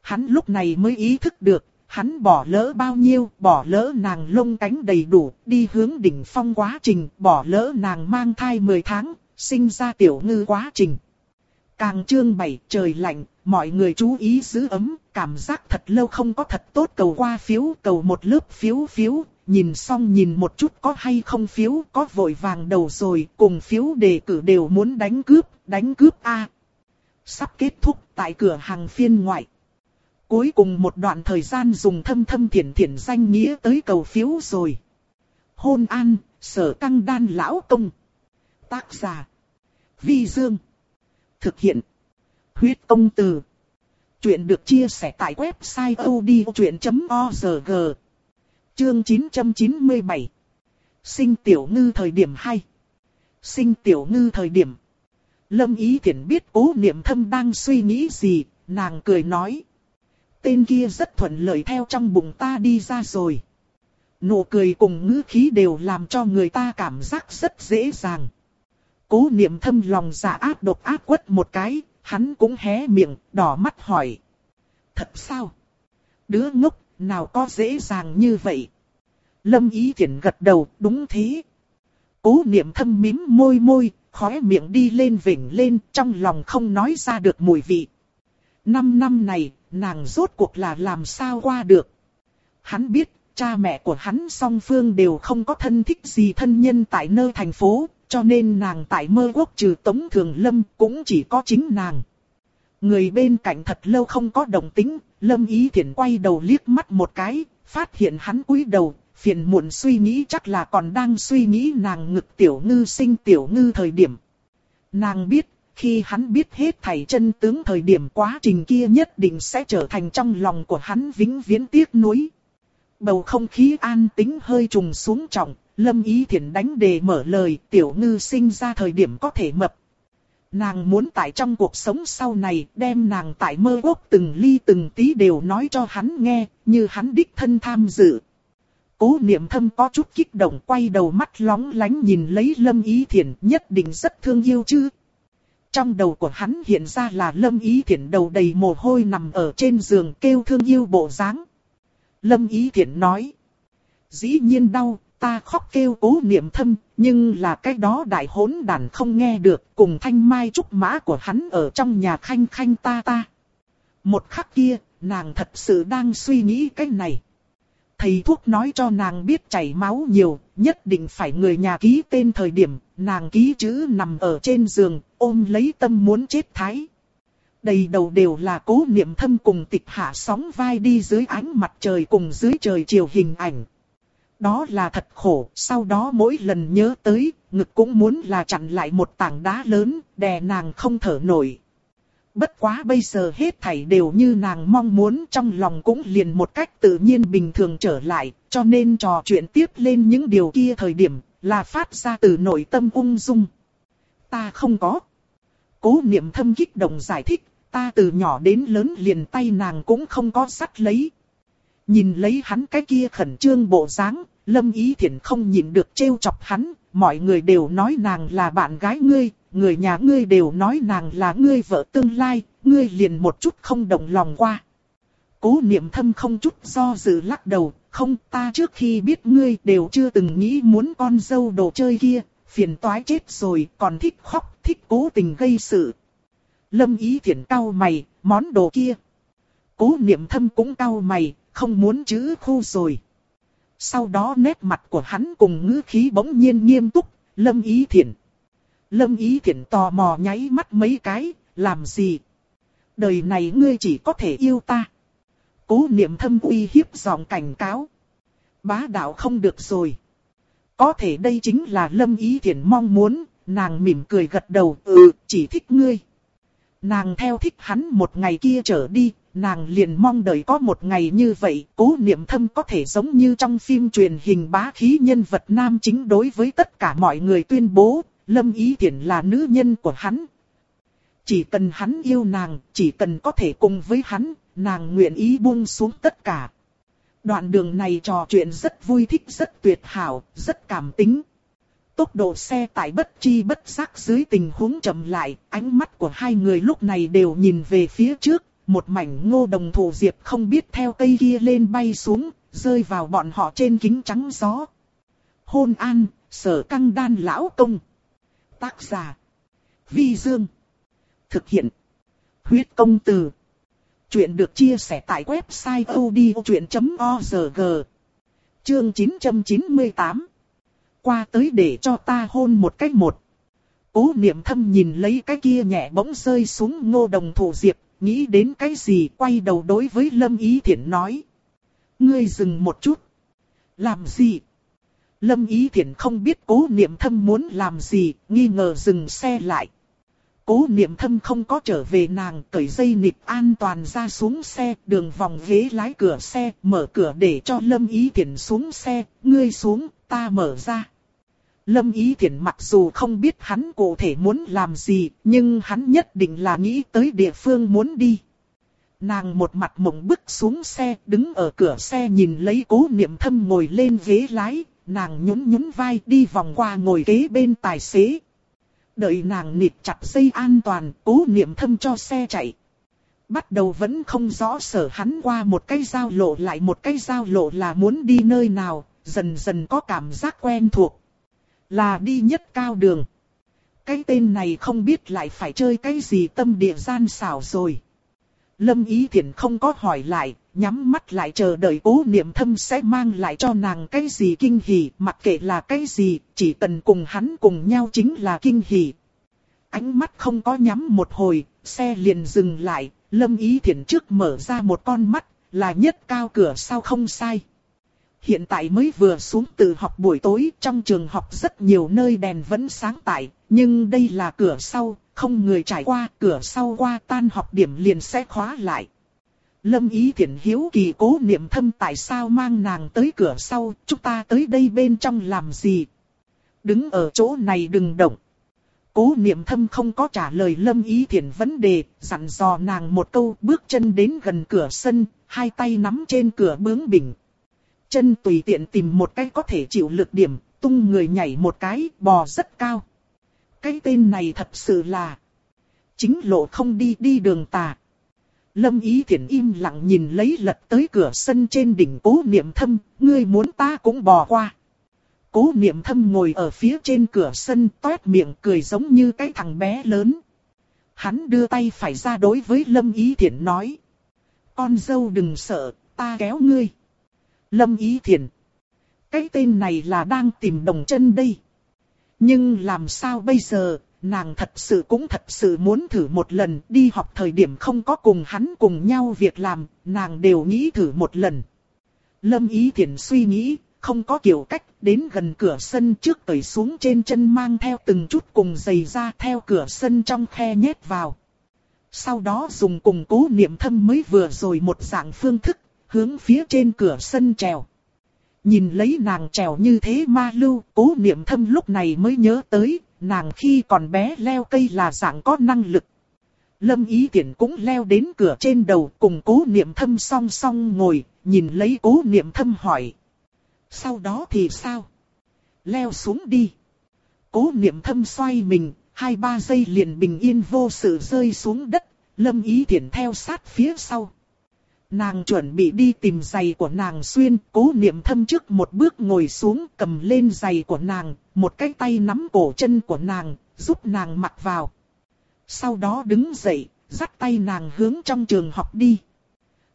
Hắn lúc này mới ý thức được, hắn bỏ lỡ bao nhiêu, bỏ lỡ nàng lông cánh đầy đủ, đi hướng đỉnh phong quá trình, bỏ lỡ nàng mang thai 10 tháng, sinh ra tiểu ngư quá trình. Càng chương 7 trời lạnh, mọi người chú ý giữ ấm, cảm giác thật lâu không có thật tốt cầu qua phiếu, cầu một lớp phiếu phiếu, nhìn xong nhìn một chút có hay không phiếu, có vội vàng đầu rồi, cùng phiếu đề cử đều muốn đánh cướp, đánh cướp A. Sắp kết thúc tại cửa hàng phiên ngoại. Cuối cùng một đoạn thời gian dùng thâm thâm thiển thiển danh nghĩa tới cầu phiếu rồi. Hôn an, sở căng đan lão công. Tác giả. Vi Dương. Thực hiện. Huyết công từ. Chuyện được chia sẻ tại website odchuyện.org. Chương 997. Sinh tiểu ngư thời điểm 2. Sinh tiểu ngư thời điểm. Lâm Ý Thiển biết cố niệm thâm đang suy nghĩ gì, nàng cười nói. Tên kia rất thuận lợi theo trong bụng ta đi ra rồi. Nụ cười cùng ngữ khí đều làm cho người ta cảm giác rất dễ dàng. Cố niệm thâm lòng giả ác độc ác quất một cái, hắn cũng hé miệng, đỏ mắt hỏi. Thật sao? Đứa ngốc, nào có dễ dàng như vậy? Lâm ý thiện gật đầu, đúng thế. Cố niệm thâm mím môi môi, khóe miệng đi lên vỉnh lên, trong lòng không nói ra được mùi vị. Năm năm này, nàng rốt cuộc là làm sao qua được. Hắn biết, cha mẹ của hắn song phương đều không có thân thích gì thân nhân tại nơi thành phố, cho nên nàng tại mơ quốc trừ Tống Thường Lâm cũng chỉ có chính nàng. Người bên cạnh thật lâu không có động tính, Lâm Ý Thiển quay đầu liếc mắt một cái, phát hiện hắn cúi đầu, phiền muộn suy nghĩ chắc là còn đang suy nghĩ nàng ngực tiểu ngư sinh tiểu ngư thời điểm. Nàng biết, khi hắn biết hết thảy chân tướng thời điểm quá trình kia nhất định sẽ trở thành trong lòng của hắn vĩnh viễn tiếc nuối. Bầu không khí an tĩnh hơi trùng xuống trọng, Lâm Ý Thiển đánh đề mở lời tiểu ngư sinh ra thời điểm có thể mập. Nàng muốn tại trong cuộc sống sau này đem nàng tại mơ quốc từng ly từng tí đều nói cho hắn nghe, như hắn đích thân tham dự. Cố niệm thâm có chút kích động quay đầu mắt lóng lánh nhìn lấy Lâm Ý Thiển nhất định rất thương yêu chứ. Trong đầu của hắn hiện ra là Lâm Ý Thiển đầu đầy mồ hôi nằm ở trên giường kêu thương yêu bộ dáng. Lâm Ý Thiển nói. Dĩ nhiên đau, ta khóc kêu cố niệm thâm, nhưng là cái đó đại hỗn đàn không nghe được, cùng thanh mai trúc mã của hắn ở trong nhà khanh khanh ta ta. Một khắc kia, nàng thật sự đang suy nghĩ cái này. Thầy thuốc nói cho nàng biết chảy máu nhiều, nhất định phải người nhà ký tên thời điểm, nàng ký chữ nằm ở trên giường, ôm lấy tâm muốn chết thái. Đầy đầu đều là cố niệm thâm cùng tịch hạ sóng vai đi dưới ánh mặt trời cùng dưới trời chiều hình ảnh. Đó là thật khổ, sau đó mỗi lần nhớ tới, ngực cũng muốn là chặn lại một tảng đá lớn, đè nàng không thở nổi. Bất quá bây giờ hết thảy đều như nàng mong muốn trong lòng cũng liền một cách tự nhiên bình thường trở lại, cho nên trò chuyện tiếp lên những điều kia thời điểm, là phát ra từ nội tâm ung dung. Ta không có. Cố niệm thâm kích động giải thích, ta từ nhỏ đến lớn liền tay nàng cũng không có sắt lấy. Nhìn lấy hắn cái kia khẩn trương bộ dáng, Lâm Ý Thiển không nhìn được trêu chọc hắn, mọi người đều nói nàng là bạn gái ngươi, người nhà ngươi đều nói nàng là ngươi vợ tương lai, ngươi liền một chút không động lòng qua. Cố niệm thâm không chút do dự lắc đầu, không ta trước khi biết ngươi đều chưa từng nghĩ muốn con dâu đồ chơi kia, phiền toái chết rồi, còn thích khóc, thích cố tình gây sự. Lâm ý thiện cau mày, món đồ kia. Cố niệm thâm cũng cau mày, không muốn chữ khu rồi. Sau đó nét mặt của hắn cùng ngữ khí bỗng nhiên nghiêm túc, lâm ý thiện. Lâm ý thiện tò mò nháy mắt mấy cái, làm gì? Đời này ngươi chỉ có thể yêu ta. Cố niệm thâm uy hiếp giọng cảnh cáo. Bá đạo không được rồi. Có thể đây chính là lâm ý thiện mong muốn, nàng mỉm cười gật đầu, ừ, chỉ thích ngươi. Nàng theo thích hắn một ngày kia trở đi, nàng liền mong đợi có một ngày như vậy, cố niệm thâm có thể giống như trong phim truyền hình bá khí nhân vật nam chính đối với tất cả mọi người tuyên bố, Lâm Ý Thiển là nữ nhân của hắn. Chỉ cần hắn yêu nàng, chỉ cần có thể cùng với hắn, nàng nguyện ý buông xuống tất cả. Đoạn đường này trò chuyện rất vui thích rất tuyệt hảo, rất cảm tính. Tốc độ xe tại bất chi bất giác dưới tình huống chậm lại, ánh mắt của hai người lúc này đều nhìn về phía trước, một mảnh ngô đồng thủ diệp không biết theo cây kia lên bay xuống, rơi vào bọn họ trên kính trắng gió. Hôn an, sở căng đan lão công. Tác giả. Vi Dương. Thực hiện. Huyết công từ. Chuyện được chia sẻ tại website odchuyện.org. Chương 998. Qua tới để cho ta hôn một cách một. Cố niệm thâm nhìn lấy cái kia nhẹ bỗng rơi xuống ngô đồng thủ diệp, nghĩ đến cái gì quay đầu đối với Lâm Ý Thiển nói. Ngươi dừng một chút. Làm gì? Lâm Ý Thiển không biết cố niệm thâm muốn làm gì, nghi ngờ dừng xe lại. Cố niệm thâm không có trở về nàng, cởi dây nịp an toàn ra xuống xe, đường vòng ghế lái cửa xe, mở cửa để cho Lâm Ý Thiển xuống xe, ngươi xuống, ta mở ra. Lâm Ý Thiển mặc dù không biết hắn cụ thể muốn làm gì, nhưng hắn nhất định là nghĩ tới địa phương muốn đi. Nàng một mặt mộng bức xuống xe, đứng ở cửa xe nhìn lấy cố niệm thâm ngồi lên ghế lái, nàng nhún nhún vai đi vòng qua ngồi ghế bên tài xế. Đợi nàng nịt chặt dây an toàn, cố niệm thâm cho xe chạy. Bắt đầu vẫn không rõ sở hắn qua một cái giao lộ lại một cái giao lộ là muốn đi nơi nào, dần dần có cảm giác quen thuộc. Là đi nhất cao đường. Cái tên này không biết lại phải chơi cái gì tâm địa gian xảo rồi. Lâm Ý Thiển không có hỏi lại, nhắm mắt lại chờ đợi cố niệm thâm sẽ mang lại cho nàng cái gì kinh hỉ, mặc kệ là cái gì, chỉ cần cùng hắn cùng nhau chính là kinh hỉ. Ánh mắt không có nhắm một hồi, xe liền dừng lại, lâm ý thiện trước mở ra một con mắt, là nhất cao cửa sau không sai. Hiện tại mới vừa xuống từ học buổi tối trong trường học rất nhiều nơi đèn vẫn sáng tại, nhưng đây là cửa sau, không người trải qua, cửa sau qua tan học điểm liền sẽ khóa lại. Lâm ý thiện hiếu kỳ cố niệm thâm tại sao mang nàng tới cửa sau, chúng ta tới đây bên trong làm gì? Đứng ở chỗ này đừng động. Cố niệm thâm không có trả lời lâm ý thiện vấn đề, dặn dò nàng một câu bước chân đến gần cửa sân, hai tay nắm trên cửa bướng bỉnh. Chân tùy tiện tìm một cái có thể chịu lực điểm, tung người nhảy một cái, bò rất cao. Cái tên này thật sự là chính lộ không đi đi đường tà. Lâm Ý Thiển im lặng nhìn lấy lật tới cửa sân trên đỉnh cố niệm thâm, ngươi muốn ta cũng bò qua. Cố niệm thâm ngồi ở phía trên cửa sân toét miệng cười giống như cái thằng bé lớn. Hắn đưa tay phải ra đối với Lâm Ý Thiển nói. Con dâu đừng sợ, ta kéo ngươi. Lâm Ý Thiển. Cái tên này là đang tìm đồng chân đây. Nhưng làm sao bây giờ, nàng thật sự cũng thật sự muốn thử một lần đi học thời điểm không có cùng hắn cùng nhau việc làm, nàng đều nghĩ thử một lần. Lâm Ý Thiển suy nghĩ, không có kiểu cách, đến gần cửa sân trước tẩy xuống trên chân mang theo từng chút cùng giày ra theo cửa sân trong khe nhét vào. Sau đó dùng cùng cố niệm thâm mới vừa rồi một dạng phương thức, hướng phía trên cửa sân trèo. Nhìn lấy nàng trèo như thế ma lưu, cố niệm thâm lúc này mới nhớ tới, nàng khi còn bé leo cây là dạng có năng lực. Lâm ý Tiễn cũng leo đến cửa trên đầu cùng cố niệm thâm song song ngồi, nhìn lấy cố niệm thâm hỏi. Sau đó thì sao? Leo xuống đi. Cố niệm thâm xoay mình, hai ba giây liền bình yên vô sự rơi xuống đất, lâm ý Tiễn theo sát phía sau. Nàng chuẩn bị đi tìm giày của nàng xuyên, cố niệm thâm trước một bước ngồi xuống cầm lên giày của nàng, một cái tay nắm cổ chân của nàng, giúp nàng mặc vào. Sau đó đứng dậy, dắt tay nàng hướng trong trường học đi.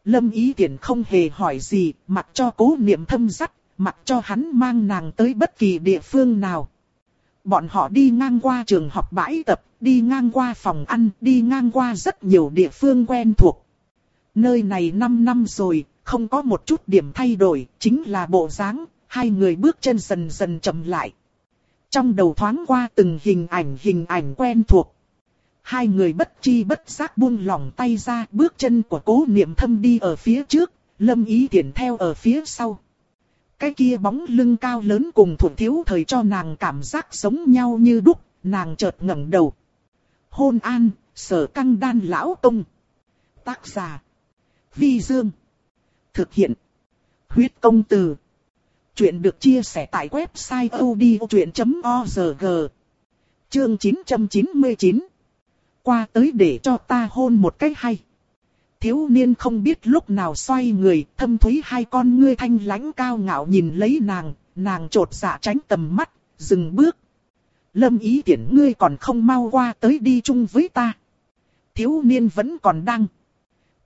Lâm ý tiện không hề hỏi gì, mặc cho cố niệm thâm dắt, mặc cho hắn mang nàng tới bất kỳ địa phương nào. Bọn họ đi ngang qua trường học bãi tập, đi ngang qua phòng ăn, đi ngang qua rất nhiều địa phương quen thuộc. Nơi này 5 năm rồi, không có một chút điểm thay đổi, chính là bộ dáng, hai người bước chân dần dần chậm lại. Trong đầu thoáng qua từng hình ảnh hình ảnh quen thuộc. Hai người bất chi bất giác buông lỏng tay ra, bước chân của cố niệm thâm đi ở phía trước, lâm ý tiện theo ở phía sau. Cái kia bóng lưng cao lớn cùng thủ thiếu thời cho nàng cảm giác giống nhau như đúc, nàng chợt ngẩng đầu. Hôn an, sở căng đan lão công. Tác giả. Vi Dương. Thực hiện. Huyết công từ. Chuyện được chia sẻ tại website odchuyện.org. Chương 999. Qua tới để cho ta hôn một cách hay. Thiếu niên không biết lúc nào xoay người, thâm thúy hai con ngươi thanh lãnh cao ngạo nhìn lấy nàng, nàng trột dạ tránh tầm mắt, dừng bước. Lâm ý tiện ngươi còn không mau qua tới đi chung với ta. Thiếu niên vẫn còn đang.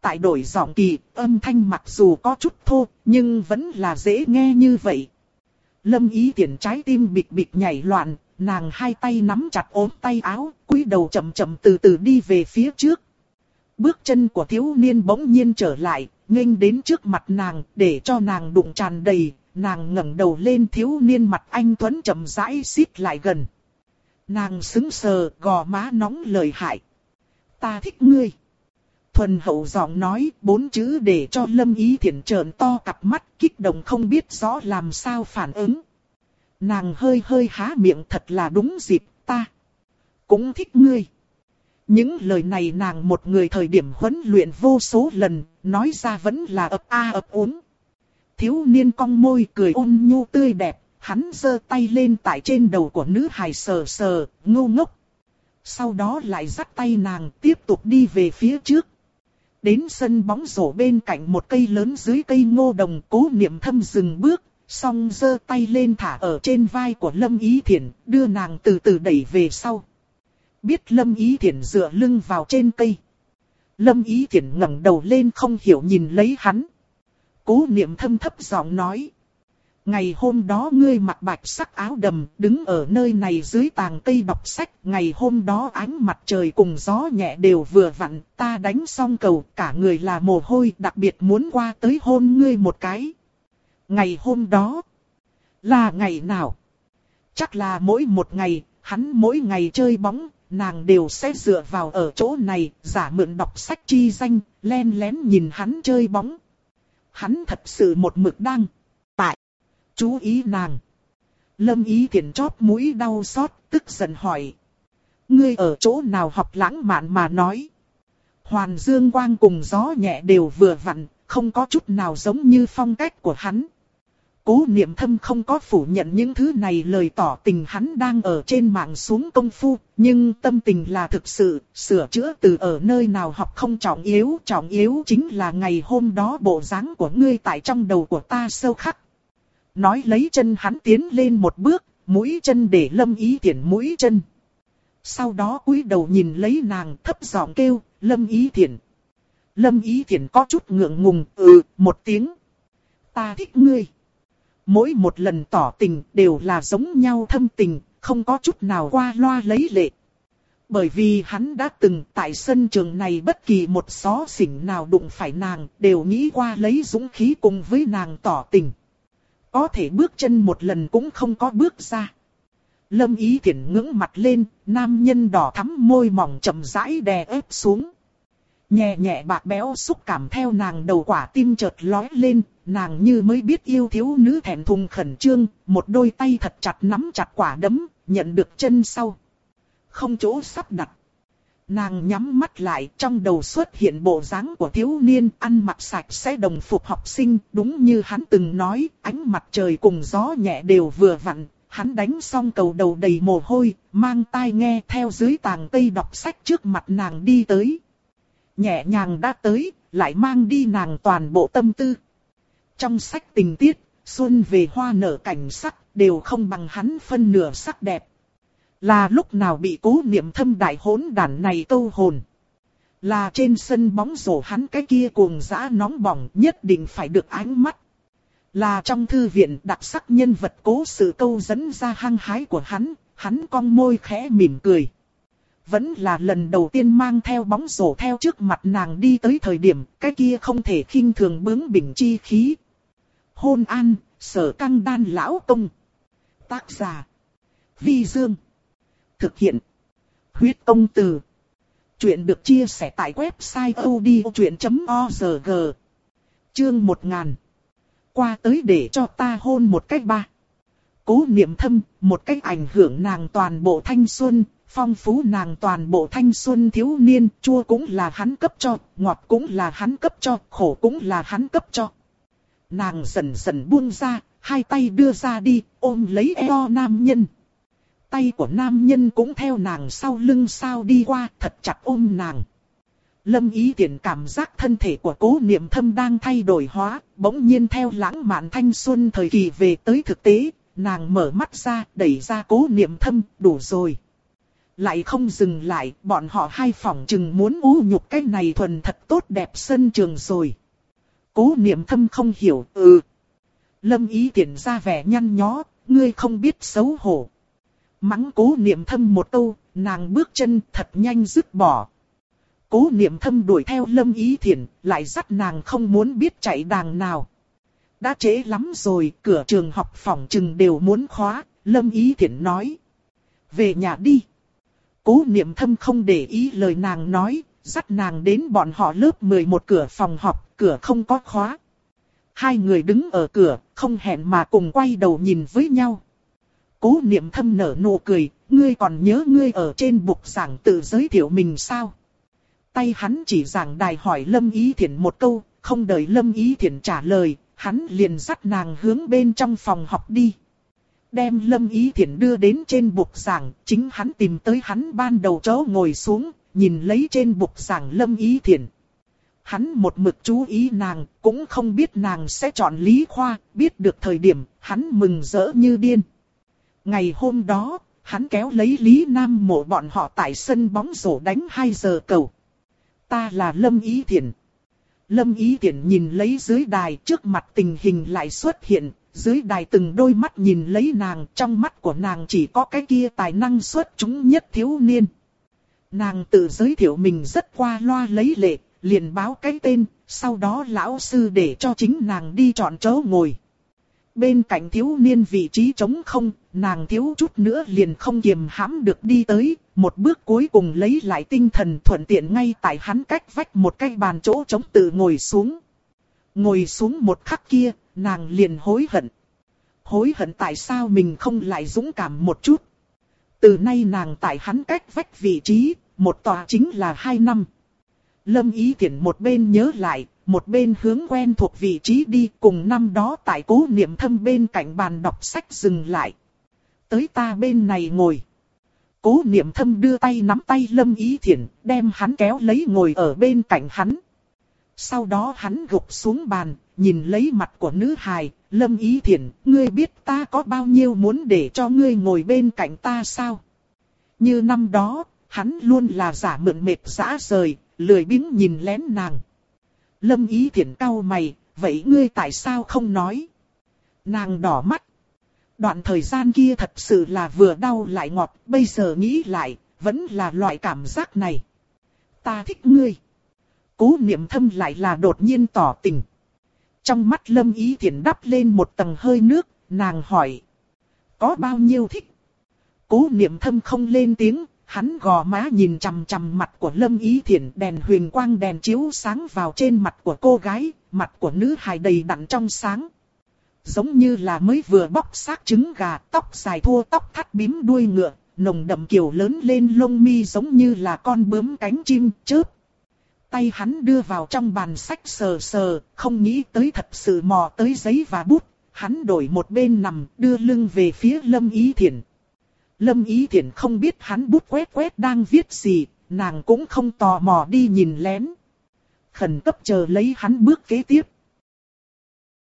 Tại đổi giọng kỳ, âm thanh mặc dù có chút thô, nhưng vẫn là dễ nghe như vậy. Lâm ý tiện trái tim bịch bịch nhảy loạn, nàng hai tay nắm chặt ốm tay áo, cúi đầu chậm chậm từ từ đi về phía trước. Bước chân của thiếu niên bỗng nhiên trở lại, nghênh đến trước mặt nàng, để cho nàng đụng tràn đầy, nàng ngẩng đầu lên thiếu niên mặt anh Tuấn chậm rãi xít lại gần. Nàng xứng sờ, gò má nóng lời hại. Ta thích ngươi thuần hậu giọng nói bốn chữ để cho lâm ý thiện trợn to cặp mắt kích động không biết rõ làm sao phản ứng. Nàng hơi hơi há miệng thật là đúng dịp ta. Cũng thích ngươi. Những lời này nàng một người thời điểm huấn luyện vô số lần, nói ra vẫn là ập a ập úng Thiếu niên cong môi cười ôn nhu tươi đẹp, hắn giơ tay lên tại trên đầu của nữ hài sờ sờ, ngu ngốc. Sau đó lại dắt tay nàng tiếp tục đi về phía trước. Đến sân bóng rổ bên cạnh một cây lớn dưới cây ngô đồng cố niệm thâm dừng bước, song giơ tay lên thả ở trên vai của Lâm Ý Thiển, đưa nàng từ từ đẩy về sau. Biết Lâm Ý Thiển dựa lưng vào trên cây. Lâm Ý Thiển ngẩng đầu lên không hiểu nhìn lấy hắn. Cố niệm thâm thấp giọng nói. Ngày hôm đó ngươi mặc bạch sắc áo đầm, đứng ở nơi này dưới tàng cây đọc sách. Ngày hôm đó ánh mặt trời cùng gió nhẹ đều vừa vặn, ta đánh xong cầu, cả người là mồ hôi, đặc biệt muốn qua tới hôn ngươi một cái. Ngày hôm đó, là ngày nào? Chắc là mỗi một ngày, hắn mỗi ngày chơi bóng, nàng đều sẽ dựa vào ở chỗ này, giả mượn đọc sách chi danh, len lén nhìn hắn chơi bóng. Hắn thật sự một mực đang, chú ý nàng. Lâm ý thiện chóp mũi đau xót, tức giận hỏi. Ngươi ở chỗ nào học lãng mạn mà nói. Hoàn dương quang cùng gió nhẹ đều vừa vặn, không có chút nào giống như phong cách của hắn. Cố niệm thâm không có phủ nhận những thứ này lời tỏ tình hắn đang ở trên mạng xuống công phu, nhưng tâm tình là thực sự, sửa chữa từ ở nơi nào học không trọng yếu, trọng yếu chính là ngày hôm đó bộ dáng của ngươi tại trong đầu của ta sâu khắc. Nói lấy chân hắn tiến lên một bước, mũi chân để lâm ý thiện mũi chân. Sau đó cúi đầu nhìn lấy nàng thấp giọng kêu, lâm ý thiện. Lâm ý thiện có chút ngượng ngùng, ừ, một tiếng. Ta thích ngươi. Mỗi một lần tỏ tình đều là giống nhau thâm tình, không có chút nào qua loa lấy lệ. Bởi vì hắn đã từng tại sân trường này bất kỳ một xó xỉnh nào đụng phải nàng đều nghĩ qua lấy dũng khí cùng với nàng tỏ tình. Có thể bước chân một lần cũng không có bước ra. Lâm ý thiện ngưỡng mặt lên, nam nhân đỏ thắm môi mỏng chậm rãi đè ép xuống. Nhẹ nhẹ bạc béo xúc cảm theo nàng đầu quả tim chợt lói lên, nàng như mới biết yêu thiếu nữ thẹn thùng khẩn trương, một đôi tay thật chặt nắm chặt quả đấm, nhận được chân sau. Không chỗ sắp đặt. Nàng nhắm mắt lại trong đầu xuất hiện bộ dáng của thiếu niên ăn mặc sạch sẽ đồng phục học sinh, đúng như hắn từng nói, ánh mặt trời cùng gió nhẹ đều vừa vặn, hắn đánh xong cầu đầu đầy mồ hôi, mang tai nghe theo dưới tàng cây đọc sách trước mặt nàng đi tới. Nhẹ nhàng đã tới, lại mang đi nàng toàn bộ tâm tư. Trong sách tình tiết, xuân về hoa nở cảnh sắc, đều không bằng hắn phân nửa sắc đẹp. Là lúc nào bị cố niệm thâm đại hỗn đàn này câu hồn. Là trên sân bóng rổ hắn cái kia cuồng dã nóng bỏng nhất định phải được ánh mắt. Là trong thư viện đặc sắc nhân vật cố sự câu dẫn ra hăng hái của hắn, hắn cong môi khẽ mỉm cười. Vẫn là lần đầu tiên mang theo bóng rổ theo trước mặt nàng đi tới thời điểm, cái kia không thể khinh thường bướng bỉnh chi khí. Hôn an, sở căng đan lão công. Tác giả. Vi Dương. Thực hiện. Huyết công từ. Chuyện được chia sẻ tại website odchuyện.org. Chương 1000. Qua tới để cho ta hôn một cách ba. Cố niệm thâm, một cách ảnh hưởng nàng toàn bộ thanh xuân, phong phú nàng toàn bộ thanh xuân thiếu niên, chua cũng là hắn cấp cho, ngọt cũng là hắn cấp cho, khổ cũng là hắn cấp cho. Nàng dần dần buông ra, hai tay đưa ra đi, ôm lấy eo nam nhân. Tay của nam nhân cũng theo nàng sau lưng sao đi qua, thật chặt ôm nàng. Lâm ý tiện cảm giác thân thể của cố niệm thâm đang thay đổi hóa, bỗng nhiên theo lãng mạn thanh xuân thời kỳ về tới thực tế, nàng mở mắt ra, đẩy ra cố niệm thâm, đủ rồi. Lại không dừng lại, bọn họ hai phòng chừng muốn ú nhục cái này thuần thật tốt đẹp sân trường rồi. Cố niệm thâm không hiểu, ừ. Lâm ý tiện ra vẻ nhăn nhó, ngươi không biết xấu hổ. Mắng cố niệm thâm một câu, nàng bước chân thật nhanh dứt bỏ. Cố niệm thâm đuổi theo lâm ý thiện, lại dắt nàng không muốn biết chạy đàng nào. Đã trễ lắm rồi, cửa trường học phòng trừng đều muốn khóa, lâm ý thiện nói. Về nhà đi. Cố niệm thâm không để ý lời nàng nói, dắt nàng đến bọn họ lớp 11 cửa phòng học, cửa không có khóa. Hai người đứng ở cửa, không hẹn mà cùng quay đầu nhìn với nhau. Cố niệm thâm nở nụ cười, ngươi còn nhớ ngươi ở trên bục giảng tự giới thiệu mình sao? Tay hắn chỉ giảng đài hỏi Lâm Ý Thiển một câu, không đợi Lâm Ý Thiển trả lời, hắn liền dắt nàng hướng bên trong phòng học đi. Đem Lâm Ý Thiển đưa đến trên bục giảng, chính hắn tìm tới hắn ban đầu chỗ ngồi xuống, nhìn lấy trên bục giảng Lâm Ý Thiển. Hắn một mực chú ý nàng, cũng không biết nàng sẽ chọn Lý Khoa, biết được thời điểm, hắn mừng rỡ như điên. Ngày hôm đó, hắn kéo lấy Lý Nam mộ bọn họ tại sân bóng rổ đánh 2 giờ cầu. Ta là Lâm Ý Thiển. Lâm Ý Thiển nhìn lấy dưới đài trước mặt tình hình lại xuất hiện, dưới đài từng đôi mắt nhìn lấy nàng, trong mắt của nàng chỉ có cái kia tài năng xuất chúng nhất thiếu niên. Nàng tự giới thiệu mình rất qua loa lấy lệ, liền báo cái tên, sau đó lão sư để cho chính nàng đi chọn chỗ ngồi. Bên cạnh thiếu niên vị trí trống không, nàng thiếu chút nữa liền không kiềm hãm được đi tới, một bước cuối cùng lấy lại tinh thần thuận tiện ngay tại hắn cách vách một cái bàn chỗ trống tự ngồi xuống. Ngồi xuống một khắc kia, nàng liền hối hận. Hối hận tại sao mình không lại dũng cảm một chút. Từ nay nàng tại hắn cách vách vị trí, một tòa chính là hai năm. Lâm Ý Thiển một bên nhớ lại, một bên hướng quen thuộc vị trí đi cùng năm đó tại cố niệm thâm bên cạnh bàn đọc sách dừng lại. Tới ta bên này ngồi. Cố niệm thâm đưa tay nắm tay Lâm Ý Thiển, đem hắn kéo lấy ngồi ở bên cạnh hắn. Sau đó hắn gục xuống bàn, nhìn lấy mặt của nữ hài, Lâm Ý Thiển, ngươi biết ta có bao nhiêu muốn để cho ngươi ngồi bên cạnh ta sao? Như năm đó, hắn luôn là giả mượn mệt dã rời, lười biếng nhìn lén nàng. Lâm Ý Thiển cau mày, vậy ngươi tại sao không nói? Nàng đỏ mắt. Đoạn thời gian kia thật sự là vừa đau lại ngọt, bây giờ nghĩ lại, vẫn là loại cảm giác này. Ta thích ngươi. Cố niệm thâm lại là đột nhiên tỏ tình. Trong mắt lâm ý thiện đắp lên một tầng hơi nước, nàng hỏi. Có bao nhiêu thích? Cố niệm thâm không lên tiếng, hắn gò má nhìn chằm chằm mặt của lâm ý Thiển đèn huyền quang đèn chiếu sáng vào trên mặt của cô gái, mặt của nữ hài đầy đặn trong sáng. Giống như là mới vừa bóc xác trứng gà, tóc dài thua tóc thắt bím đuôi ngựa, nồng đậm kiểu lớn lên lông mi giống như là con bướm cánh chim chớp tay hắn đưa vào trong bàn sách sờ sờ, không nghĩ tới thật sự mò tới giấy và bút, hắn đổi một bên nằm, đưa lưng về phía Lâm Ý Thiển. Lâm Ý Thiển không biết hắn bút quét quét đang viết gì, nàng cũng không tò mò đi nhìn lén. Khẩn cấp chờ lấy hắn bước kế tiếp.